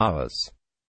hours.